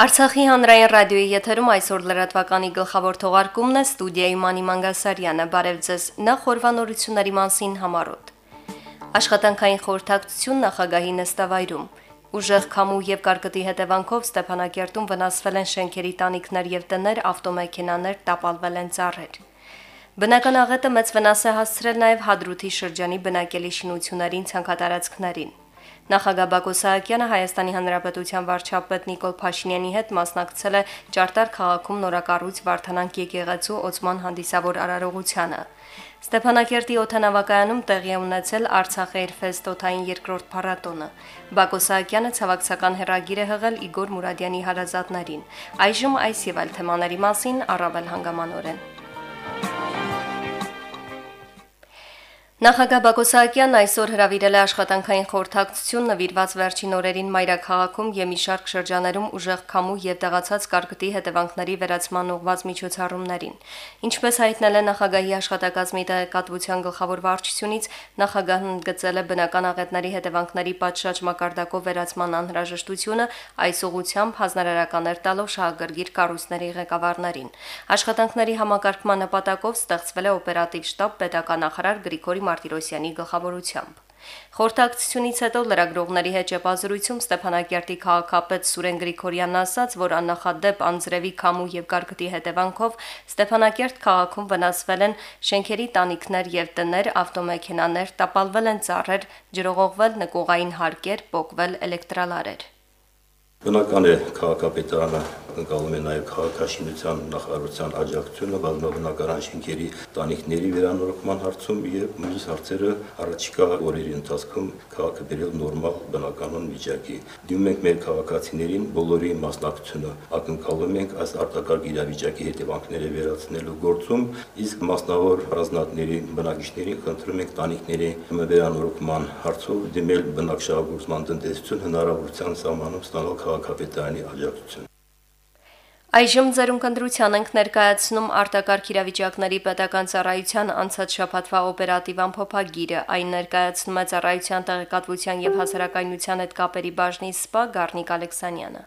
Արցախի հանրային ռադիոյի եթերում այսօր լրատվականի գլխավոր թողարկումն է ստուդիայի Մանի Մանգասարյանը։ Բարև ձեզ։ Նախ օրվանորությունների մասին համարոտ։ Աշխատանքային խորհրդակցություն նախագահի նստավայրում։ Ուժեղ քամու եւ կարկտի հետևանքով Ստեփանակերտում վնասվել են շենքերի տանիքներ եւ տներ, ավտոմեքենաներ, տապալվել են ծառեր։ Բնական աղետը մեծ վնաս է հասցրել նաև Հադրութի շրջանի բնակելի շինություններին ցանկատարածքներին։ Նախագահ Բակո Սահակյանը Հայաստանի Հանրապետության վարչապետ Նիկոլ Փաշինյանի հետ մասնակցել է Ճարտար քաղաքում նորակառույց Վարդանանք եկեղեցու օծման հանդիսավոր արարողությանը։ Ստեփանակերտի օթանավակայանում տեղի ունեցել Արցախ Airfest օթային երկրորդ փառատոնը։ Բակո Սահակյանը ցավակցական հերագիր է հղել Իգոր Մուրադյանի հարազատներին։ Այժմ այս եւ այլ թեմաների մասին առավել հանգամանորեն։ Նախագահ Բակո Սահակյանն այսօր հրավիրել է աշխատանքային խորհրդակցություն նվիրված վերջին օրերին Մայրաքաղաքում եւ մի շարք շրջաներում ուժեղ քամու եւ տեղացած կարկտի հետևանքների վերացման ուղղված միջոցառումներին։ Ինչպես հայտնել է նախագահի աշխատակազմի տեղեկատվության գլխավոր վարչությունից, նախագահն ընդգծել է բնական աղետների հետևանքների պատշաճ մակարդակով վերացման անհրաժեշտությունը այս ուղությամբ հանրարարականներ տալով շահագրգիռ կառույցների ղեկավարներին։ Աշխատանքների համակարգման նպատակով ստեղծվել է օպերատիվ շտաբ պետական նախարար Գրիգորի Մարտիրոսյանի գլխավորությամբ։ Խորհրդակցությունից հետո լրագրողների հետ ճեպազրույցում Ստեփանակերտի քաղաքապետ Սուրեն Գրիգորյանն ասաց, որ աննախադեպ անձրևի քամու եւ կարկտի հետևանքով Ստեփանակերտ քաղաքում վնասվել են շենքերի տանիքներ եւ տներ, ավտոմեքենաներ, տապալվել են ծառեր, ջրողողվել նկուղային հարկեր, փոկվել էլեկտրալարեր։ Բնական է քաղաքապետարանը ընկալում է նաև քաղաքաշինության նախարարության աջակցությունը բազմաբնակարան շենքերի տանիքների վերանորոգման հարցում եւ մյուս հարցերը առաջիկա օրերի ընթացքում քաղաքը բերել նորմալ բնականon վիճակի։ Դիմում ենք մեր քաղաքացիներին բոլորի մասնակցությունը ակնկալում ենք այս արտակարգ իրավիճակի հետևանքները վերացնելու գործում, իսկ մասնավոր առանձնատների բնակիչներին խնդրում ենք տանիքների վերանորոգման հարցով դիմել բնակչահագործման տնտեսություն հնարավորության սահմանում ստանալ քաղաքապետարանի աջակցություն։ Այժմ ձերուն կնդրության ենք ներկայացնում արտակարգ իրավիճակների պետական ծառայության անցած շաբաթվա օպերատիվ ամփոփագիրը։ Այն ներկայացնում է ծառայության տեղեկատվության եւ հասարակայնության հետ կապերի բաժնի սպա Գառնիկ Ալեքսանյանը։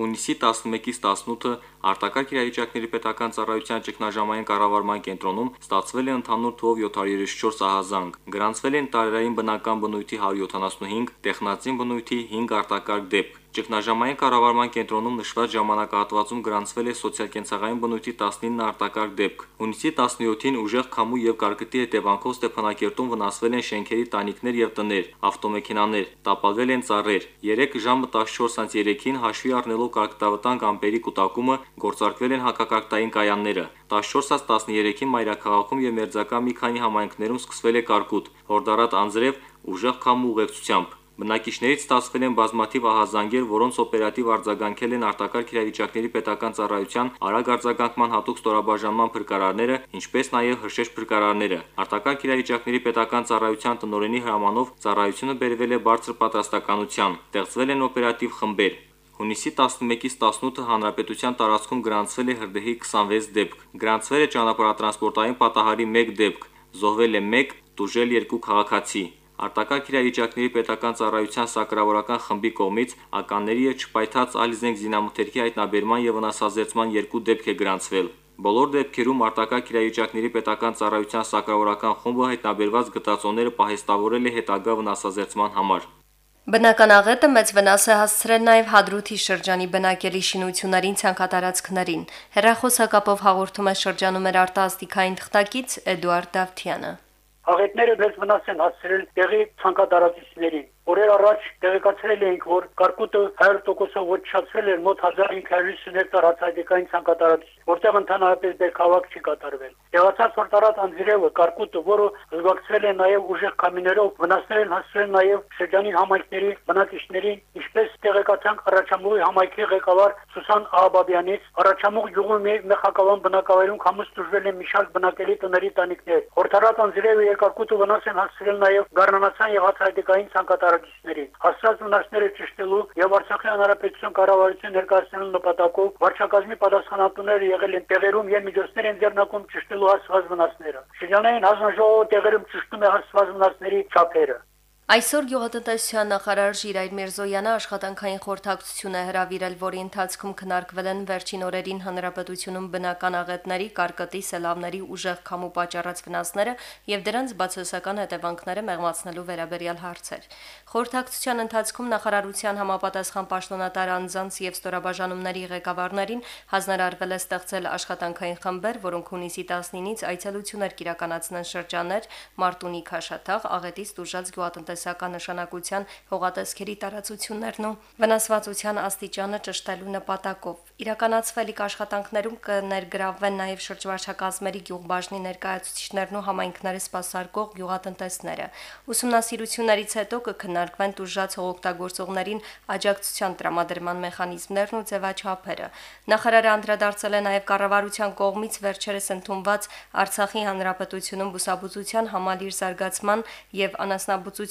Հունիսի 11-ից 18-ը արտակարգ իրավիճակների պետական ծառայության ճգնաժամային կառավարման կենտրոնում ստացվել է ընդհանուր թվով 734 ահազանգ։ Գրանցվել են տարերային բնական բնույթի 175, տեխնացին բնույթի 5 արտակարգ դեպք։ Ճգնաժամային կառավարման կենտրոնում նշված ժամանակահատվածում գրանցվել է սոցիալ-կենցաղային բնույթի 19 արտակարգ դեպք։ Հունիսի 17-ին ուժեղ քամու եւ կարկտի հետևանքով Ստեփանակերտում վնասվել են շենքերի տանիքներ եւ տներ, ավտոմեքենաներ, տապալվել են ծառեր։ 3 ժամը 14:03-ին հաշվի առնելով կարկտավտանգ ամպերի կൂട്ടակումը գործարկվել են հակակարգտային կայանները։ 14-13-ին Մայրաքաղաքում եւ Մերձակա մի քանի համայնքներում սկսվել է կարկուտ, հորդարատ անձրև ուժեղ քամու ուղեկցությամբ։ Բնակիչներից ստացվել են բազմաթիվ ահազանգեր, որոնց օպերատիվ արձագանքել են արտակարգ իրավիճակների պետական ծառայության արագ արձագանքման հատուկ ստորաբաժանման փրկարարները, ինչպես նաև հրշեջ փրկարարները։ Արտակարգ իրավիճակների պետական ծառայության տնօրենի հրամանով ծառայությունը բերվել է բարձր պատրաստականության։ Ստեղծվել են օպերատիվ խմբեր, Հունիսի 11-ից 18-ը հանրապետության տարածքում գրանցվել է հրդեհի 26 դեպք։ Գրանցվել է ճանապարհատրանսպորտային պատահարի 1 դեպք, զոհվել է 1, տուժել 2 քաղաքացի։ Արտակարգ իրավիճակների պետական ծառայության սակրավորական խմբի կողմից ականների եւ չպայթած այլ զենք զինամթերքի հայտնաբերման եւ վնասազերծման երկու դեպք է գրանցվել։ Բոլոր դեպքերում արտակարգ իրավիճակների պետական ծառայության սակրավորական խումբը հայտնաբերված գտածոները պահեստավորել է հետագա վնասազերծման համար։ Բնական աղետը մեծ վնաս է հասցրել նաև Հադրութի շրջանի բնակելի շինություններին ցանկատարածքներին։ Հերախոսակապով հաղորդում է շրջանում էր արտասթիկային թղթակից Էդուարդ Դավթյանը։ Աղետները մեծ վնաս են հասցրել տեղի ցանկատարածիչներին։ Օրեր առաջ տեղեկացրել էինք, որ կարկուտը 100%-ով ոչնչացվել էր մոտ 1550 հեկտար հացահատիկային ցանկատարածիչ, որտեղ ընդհանրապես բերքավակ չի կատարվել։ Տեղացած որ տարած անձրևը կարկուտը, որը զբաղեցրել է նաև ուժեղ կամիներով, վնասներ են հասցրել նաև շրջանի համայնքների բնակիչներին, ինչպես տեղեկացանք առաջամուղի համայնքի ղեկավար Սուսան Աբաբյանից, առաջամուղ գյուղի մեխակավան բնակավայրում կամուս դժվել է մի շարք բնակելի տների տանիքներ։ Հորթարատ անձրևը երկարկուտը վնաս են հասցրել նաև Գառնանացան եւ հացահատիկային ցանկատարածիչ տարածքների։ Հասցրած վնասները ճշտելու եւ Արցախի հանրապետություն կառավարության ներկայացնելու նպատակով վարչակազմի պատասխանատուները եղել են տեղերում եւ միջոցներ են ձեռնարկում ճշտելու հասցված վնասները։ Շրջանային հանձնաժողովը տեղերում ճշտում է հասցված վնասների չափերը։ Այսօր գյուղատնտեսության նախարար Ժիրայր Միրզոյանը աշխատանքային խորհրդակցություն է հրավիրել, որի ընթացքում քննարկվել են վերջին օրերին հանրապետությունում բնական աղետների, կարկտի, սելավների ուժեղ քամու պատճառած վնասները եւ դրանց բացասական հետևանքները մեղմացնելու վերաբերյալ հարցեր։ Խորհրդակցության ընթացքում նախարարության համապատասխան պաշտոնատար անձանց եւ ստորաբաժանումների ղեկավարներին հանրարարվել է ստեղծել աշխատանքային խմբեր, որոնք հունիսի 19-ից այցելություններ կիրականացնեն շրջաններ Մարտունի Քաշաթաղ, Աղետից դուրժած գյուղատնտեսական նշանակության հողատեսքերի տարածություններն ու վնասվածության աստիճանը ճշտելու նպատակով։ Իրականացվելիք աշխատանքներում կներգրավվեն նաև շրջվարչակազմերի գյուղբաժնի ներկայացուցիչներն ու համայնքները սպասարկող գյուղատնտեսները։ Ուսումնասիրություններից հետո կքննարկվեն դուրժած հողօգտագործողներին աջակցության տրամադրման մեխանիզմներն ու ձևաչափերը։ Նախարարը անդրադարձել է նաև կառավարության կողմից վերջերս ընդունված Արցախի հանրապետությունում բուսաբուծության համալիր զարգացման եւ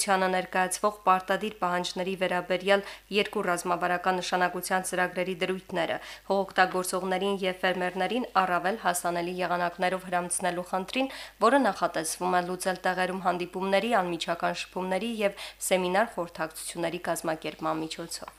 անասնաբուծությանը ներկայացվող պարտադիր պահանջների վերաբերյալ երկու ռազմավարական նշանակության ծրագրերի դրույթները հողօգտագործողներին եւ ֆերմերներին առավել հասանելի եղանակներով հրամցնելու խնդրին, որը նախատեսվում է լուծել տեղերում հանդիպումների, անմիջական շփումների եւ սեմինար խորհրդակցությունների կազմակերպման միջոցով։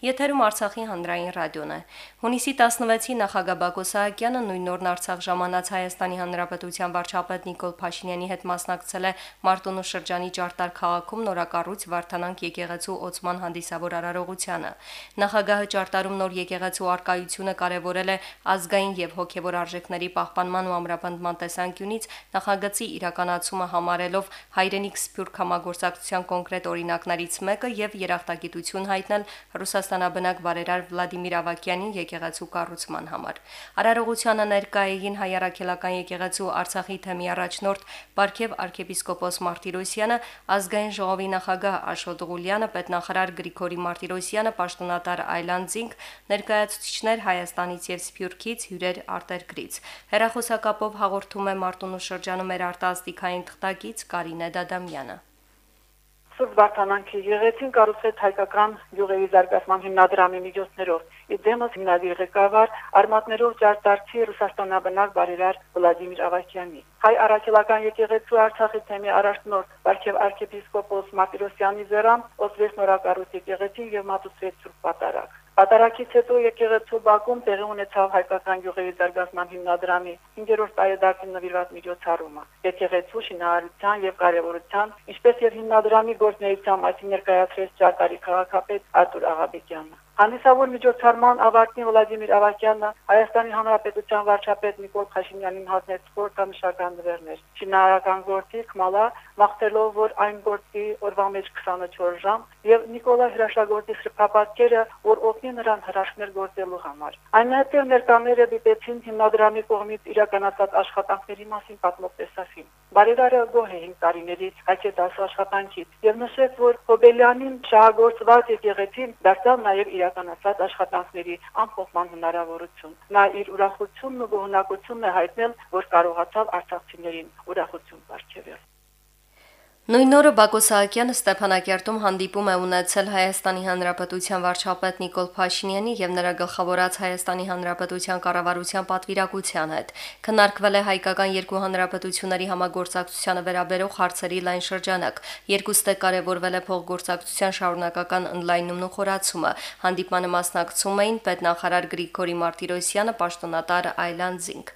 Եթերում Արցախի հանրային ռադիոն է։ Հունիսի 16-ի նախագահ Բակո Սահակյանը նույն օրն Արցախ ժամանած Հայաստանի Հանրապետության վարչապետ Նիկոլ Փաշինյանի հետ մասնակցել է Մարտունու շրջանի Ճարտար քաղաքում նորակառույց Վարդանանք եկեղեցու օծման հանդիսավոր արարողությանը։ Նախագահը Ճարտարում նոր եկեղեցու արկայությունը կարևորել է ազգային եւ հոգեվոր արժեքների պահպանման ու ամրապնդման տեսանկյունից նախագծի իրականացումը համարելով հայրենիք սփյուռք համագործակցության կոնկրետ օրինակներից մեկը եւ երախտագիտություն հայտնել Ռուսաստանի Ռուսաստանաբնակ բարերար Վլադիմիր Ավակյանին եկեղեցու կառուցման համար։ Արարողությանը ներկա էին հայ առաքելական եկեղեցու Արցախի թեմի առաջնորդ Պարքև arczepiskopos Մարտիրոսյանը, ազգային ժողովի նախագահ Աշոտ Ղուլյանը, պետնախարար Գրիգորի Մարտիրոսյանը, պաշտոնատար Այլանդզինգ, ներկայացուցիչներ Հայաստանից եւ Սփյուռքից, հյուրեր արտերկրից։ Հերախոսակապով հաղորդում է Մարտունու շրջանում մեր արտասթիկային թղթակից Կարինե Դադամյանը։ Սուրբ Վարդանանքի եղեցին կառուցեց հայկական յուղերի զարգացման հիմնադրամի միջոցներով։ Իդեմս հիմնադիր ղեկավար արմատներով ջարդարցի Ռուսաստանաբնակ բարերար Վլադիմիր Ավակյանի։ Հայ առաքելական եկեղեցու Արցախի թեմի առաջնորդ Բարքև arczepiskopos Մարտիրոսյանի զերամ ոսվեց նորակառույց եկեղեցին եւ մատուցվեց Սուրբ Պատարագ։ Պատարակից հետո եկեղեցու Բաքում տեղի ունեցավ հայկական յուղերի զարգացման հիմնադրամի 5-րդ տարեդարձին նվիրված միջոցառումը։ Եկեղեցու շինարարության եւ կարեւորության, ինչպես եւ հիմնադրամի գործնեայության մասին ներկայացրեց Ճարտարի քաղաքապետ Արտուր Աղաբեկյանը։ Հանդիսավոր միջոցառման ավարտին Վլադիմիր Ավակյանը Հայաստանի Հանրապետության վարչապետ Նիկոլ Փաշինյանին հանձնեց խորհրդանշական նվերներ։ Շինարարական գործիք մալա մաղթելով, որ այն գործի օրվա մեջ 24 ժամ եւ Նիկոլա հրաշագործի սրբապատկերը, որ օգնի նրան հրաշքներ գործելու համար։ Այնուհետև ներկաները դիտեցին հիմնադրամի կողմից իրականացած աշխատանքների մասին պատմող տեսախին։ Բարերարը գոհ է 5 տարիներից հայկետ աշխատանքից եւ նշեց, որ Հոբելյանին շահագործված եկեղեցին դարձավ նաեւ իր իրականացած աշխատանքների ամփոփման հնարավորություն։ Նա իր ուրախությունն ու գոհնակությունն է հայտնել, որ կարողացավ արցախցիներին ուրախություն ապարգևել։ Նույն օրը Բակո Սահակյանը Ստեփանակերտում հանդիպում է ունեցել Հայաստանի Հանրապետության վարչապետ Նիկոլ Փաշինյանի եւ նրա գլխավորած Հայաստանի Հանրապետության կառավարության պատվիրակության հետ։ Քննարկվել է հայկական երկու հանրապետությունների համագործակցությանը վերաբերող հարցերի լայն շրջանակ։ Երկուստե կարևորվել է փոխգործակցության շարունակական ընդլայնումն ու խորացումը։ Հանդիպմանը մասնակցում էին պետնախարար Գրիգորի Մարտիրոսյանը, պաշտոնատար Այլանդզինգ։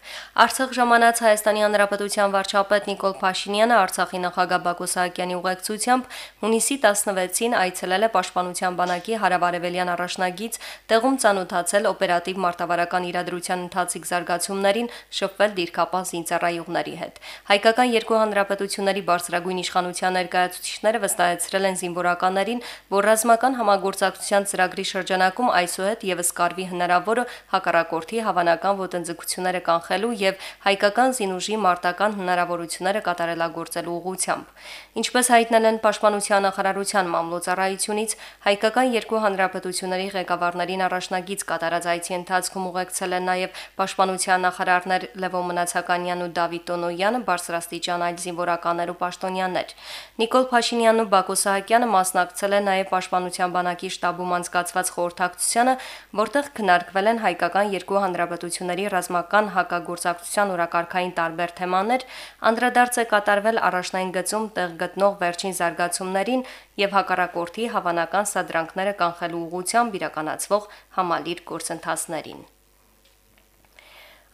Արցախ ժամանած Հայաստանի Հանրապետության վարչապետ Նիկոլ Փաշինյանը Արցախի նախագահ Բակո Սահակյանի ուղեկցությամբ հունիսի 16-ին այցելել է Պաշտպանության բանակի հարավարևելյան առաջնագից, տեղում ցանոթացել օպերատիվ մարտավարական իրադրության ընթացիկ զարգացումներին, շփվել դիրքապահ զինծառայողների հետ։ Հայկական երկու հանրապետությունների բարձրագույն իշխանության ներկայացուցիչները վստահեցրել են զինվորականներին, որ ռազմական համագործակցության ծրագրի շրջանակում այսուհետ եւս կարվի հնարավորը հակառակորդի հավանական ոտնձգությունները կանխելու եւ հայկական զինուժի մարտական հնարավորությունները կատարելագործելու ուղղությամբ։ Ինչպես հայտնել են Պաշտպանության նախարարության մամլոյցարայությունից, հայկական երկու հանրապետությունների ղեկավարներին առաջնագից կատարած այցի ընթացքում ուղեկցել են նաև Պաշտպանության նախարարներ Լևոն Մնացականյանն ու Դավիթ Տոնոյանը, բարձրաստիճան այլ զինվորականներ ու պաշտոնյաներ։ Նիկոլ Փաշինյանն ու Բակո Սահակյանը մասնակցել են նաև Պաշտպանության բանակի շտաբում անցկացված խորհրդակցությանը, որտեղ քննարկվել են հայկական երկու հանրապետությունների ռազմական հակագործակցության օրակարգային տարբեր թեմաներ, անդրադարձ է կատարվել առաջնային գծում տեղ գտնող վերջին զարգացումներին եւ հակառակորդի հավանական սադրանքները կանխելու ուղղությամբ իրականացվող համալիր գործընթացներին։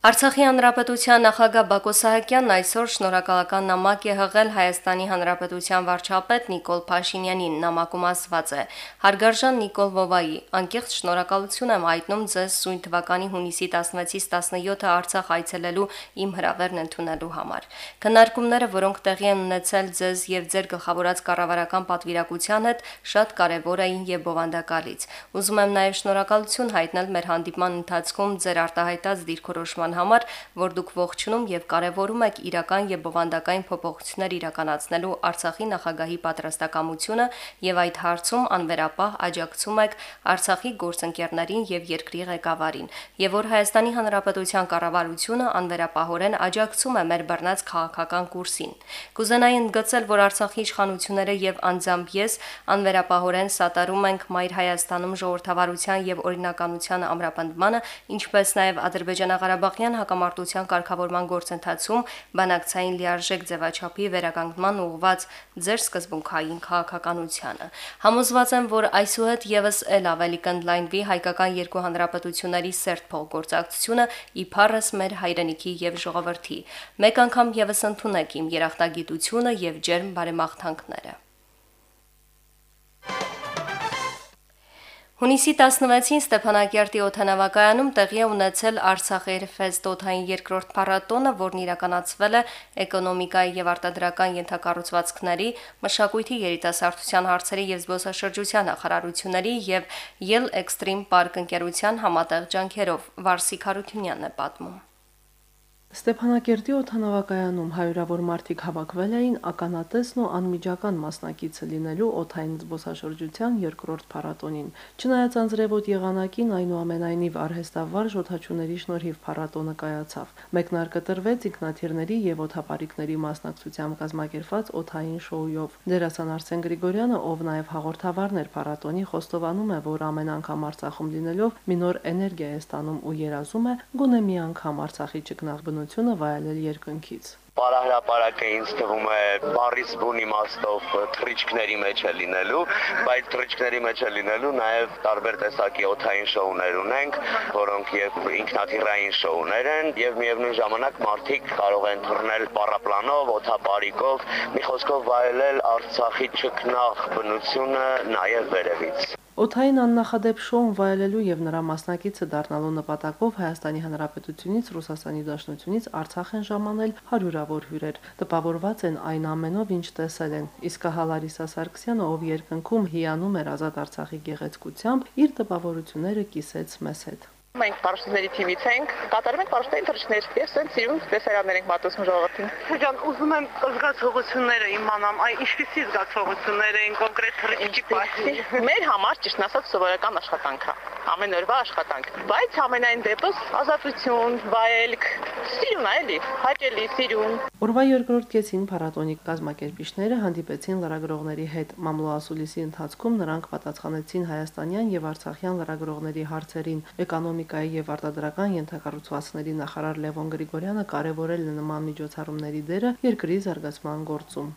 Արցախի հանրապետության նախագահ Բակո Սահակյանն այսօր շնորհակալական նամակ է հղել Հայաստանի հանրապետության վարչապետ Նիկոլ Փաշինյանին։ Նամակում ասված է. Հարգարժան Նիկոլ Վովայի, անկեղծ շնորհակալություն եմ հայտնում ձեզ սույն թվականի հունիսի 16-ից 17-ը Արցախ այցելելու իմ հրավերն ընդունելու համար։ Քննարկումները, որոնք տեղի են ունեցել ձեզ եւ ձեր գլխավորած կառավարական պատվիրակության հետ, շատ կարեւոր էին եւ բովանդակալից։ Ուզում եմ նաեւ շնորհակալություն հայտնել մեր հանդիպման ընթացքում ձեր արտահայտած դիրքորոշման կառավարման համար, որ դուք ողջունում եւ կարեւորում եք իրական եւ բովանդակային փոփոխություններ իրականացնելու Արցախի նախագահի պատրաստակամությունը եւ այդ հարցում անվերապահ աջակցում եք Արցախի գործընկերներին եւ երկրի ղեկավարին, եւ որ Հայաստանի Հանրապետության կառավարությունը անվերապահորեն աջակցում է մեր բռնած քաղաքական կուրսին։ Կուզենայի ընդգծել, որ Արցախի իշխանությունները եւ անձամբ ես անվերապահորեն սատարում ենք Մայր Հայաստանում ժողովրդավարության եւ օրինականության ամրապնդմանը, ինչպես նաեւ Ադրբեջանա-Ղարաբաղ Արցախյան հակամարտության կարգավորման գործընթացում բանակցային լիարժեք ձևաչափի վերականգնման ուղղված ձեր սկզբունքային քաղաքականությանը։ Համոզված եմ, որ այսուհետ եւս ել ավելի կընդլայնվի հայկական երկու հանրապետությունների սերտ փոխգործակցությունը իբարս մեր հայրենիքի եւ ժողովրդի։ Մեկ անգամ եւս ընդունեք իմ երախտագիտությունը եւ ջերմ բարեմաղթանքները։ Հունիսի 16-ին Ստեփանակերտի օթանավակայանում տեղի է ունեցել Արցախեր ֆեստ օթային երկրորդ փառատոնը, որն իրականացվել է էկոնոմիկայի եւ արտադրական ենթակառուցվածքների, մշակույթի երիտասարդության հարցերի եւ զբոսաշրջության նախարարությունների եւ Yell Extreme Park ընկերության համատեղ ջանքերով Վարսիկ Հարությունյանն է պատմում։ Ստեփանակերտի օթանավակայանում հայրավոր մարդիկ հավաքվել էին ականատեսն ու անմիջական մասնակիցը լինելու օթային զբոսաշրջության երկրորդ փառատոնին։ Չնայած անձրևոտ եղանակին, այնուամենայնիվ արհեստավար շոթաչուների շնորհիվ փառատոնը կայացավ։ Մեկնարկը տրվեց ինքնաթիռների եւ օթապարիկների մասնակցությամբ կազմակերպված օթային շոուով։ Դերասան Արսեն Գրիգորյանը, ով նաեւ հաղորդավարն էր փառատոնի, խոստովանում է, որ ամեն անգամ Արցախում լինելով մի նոր էներգիա է ստանում ու երազում է գոնե մի անգամ Արցախի ճգնաղ բնությունը վայելել երկնքից։ Պարահրապարակը ինձ թվում է բարիս բուն իմաստով թրիչքների մեջ է լինելու, բայց թրիչքների մեջ է լինելու նաև տարբեր տեսակի օթային շոուներ ունենք, որոնք եւ ինքնաթիռային շոուներ են եւ միևնույն ժամանակ մարդիկ կարող են թռնել պարապլանով, օթապարիկով, մի խոսքով վայելել Արցախի ճկնաղ բնությունը նաև վերևից։ Օթային աննախադեպ շոուն վայելելու եւ նրա մասնակիցը դառնալու նպատակով Հայաստանի Հանրապետությունից Ռուսաստանի Դաշնությունից Արցախ են ժամանել հարյուրավոր հյուրեր։ Տպավորված են այն ամենով, ինչ տեսել են։ Իսկ Հալարիսա Սարգսյանը, ով երկնքում հիանում էր ազատ Արցախի գեղեցկությամբ, իր տպավորությունները կիսեց մեզ հետ։ Մենք պարոշների թիմից ենք, կատարում ենք պարոշների թռիչքներ եւ սենց սիրուն տեսարաններ ենք մատուցում ժողովրդին։ Ջան, ուզում եմ զգացողությունները իմանամ, այ ինչպիսի զգացողություններ են կոնկրետ թռիչքի պահի։ Մեր համար ճիշտ ասած սովորական աշխատանք է ամեն օրվա աշխատանք, բայց ամենայն դեպս ազատություն, վայելք, սիրուն է էլի, հաճելի սիրուն։ Օրվա երկրորդ կեսին փառատոնի կազմակերպիչները հանդիպեցին լրագրողների հետ։ Մամլոասուլիսի ընթացքում նրանք պատասխանեցին հայաստանյան եւ արցախյան լրագրողների հարցերին։ Էկոնոմիկայի եւ արտադրական ենթակառուցվածքների նախարար Լևոն Գրիգորյանը կարևորել է նման միջոցառումների դերը երկրի զարգացման գործում։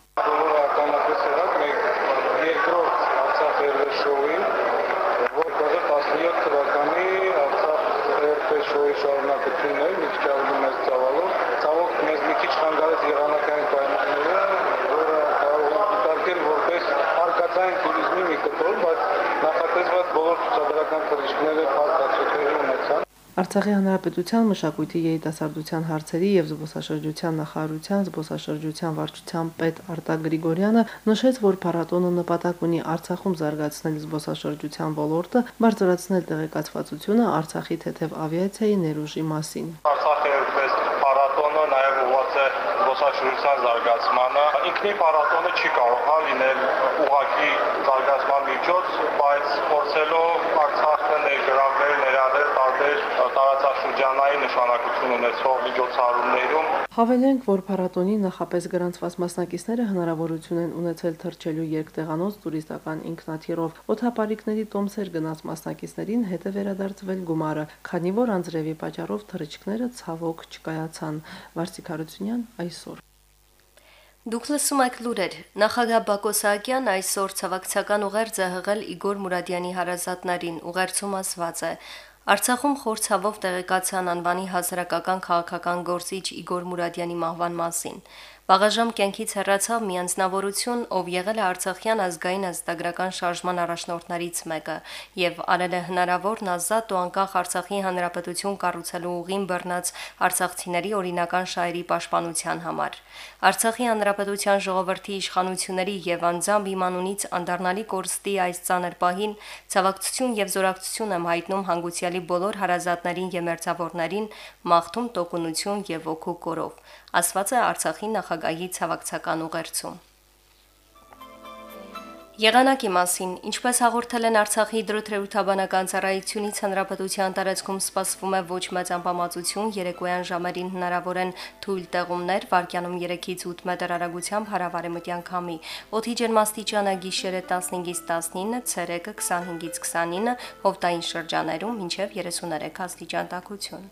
Արցախի հանրապետության մշակույթի երիտասարդության հարցերի եւ զբոսաշրջության նախարարության զբոսաշրջության վարչության պետ Արտակ Գրիգորյանը նշեց, որ փառատոնը նպատակ ունի Արցախում զարգացնել զբոսաշրջության ոլորտը, բարձրացնել տեղեկացվածությունը Արցախի թեթև ավիացիայի ներուժի մասին։ Արցախի որպես փառատոնը նաեւ ուղղված է զբոսաշրջության զարգացմանը։ Ինքնին փառատոնը չի կարող հա լինել ուղակի զարգացման միջոց, բայց փորձելով Արցախը ներգրավել ներառել տարբեր տարածաշրջանային նշանակություն ունեցող միջոցառումներում Հավելենք, որ փառատոնի նախապես գրանցված մասնակիցները հնարավորություն են ունեցել թռչելու երկտեղանոց տուրիստական ինքնաթիռով։ Օթապարիկների տոմսեր գնաց մասնակիցներին հետ է վերադարձվել գումարը, քանի որ անձրևի պատճառով թռիչքները ցավոք չկայացան։ Վարսիկ Հարությունյան այսօր Դուք լսում եք լուրեր։ Նախագահ Բակո Սահակյան այսօր ցավակցական ուղերձ է հղել Իգոր Մուրադյանի հարազատներին։ Ուղերձում ասված է. Արցախում խորցավով տեղեկացան անվանի հասարակական քաղաքական գործիչ Իգոր Մուրադյանի մահվան մասին։ Վաղաժամ կյանքից հեռացավ մի անձնավորություն, ով եղել է Արցախյան ազգային ազգագրական շարժման առաջնորդներից մեկը եւ արել է հնարավորն ազատ ու անկախ Արցախի հանրապետություն կառուցելու ուղին բռնած արցախցիների օրինական շահերի պաշտպանության համար։ Արցախի հանրապետության ժողովրդի իշխանությունների եւ անձամբ իմանունից անդառնալի կորստի այս ցաներ պահին ցավակցություն եւ զորակցություն եմ հայտնում հանգուցյալի բոլոր հարազատներին եւ մերձավորներին, մաղթում տոկունություն եւ ոգու կորով ասված է Արցախի նախագահի ցավակցական ուղերձում։ Եղանակի մասին, ինչպես հաղորդել են Արցախի հիդրոթերապևտաբանական ծառայությունից, հանրապետության տարածքում սպասվում է ոչ մեծ անբավարարություն, երեկոյան ժամերին հնարավոր են թույլ տեղումներ, վարկյանում 3-ից 8 մետր արագությամբ հարավարեմտյան քամի։ Օդի ջերմաստիճանը գիշերը 15-ից 19, ցերեկը 25-ից 29, հովտային շրջաներում մինչև 33 աստիճան տաքություն։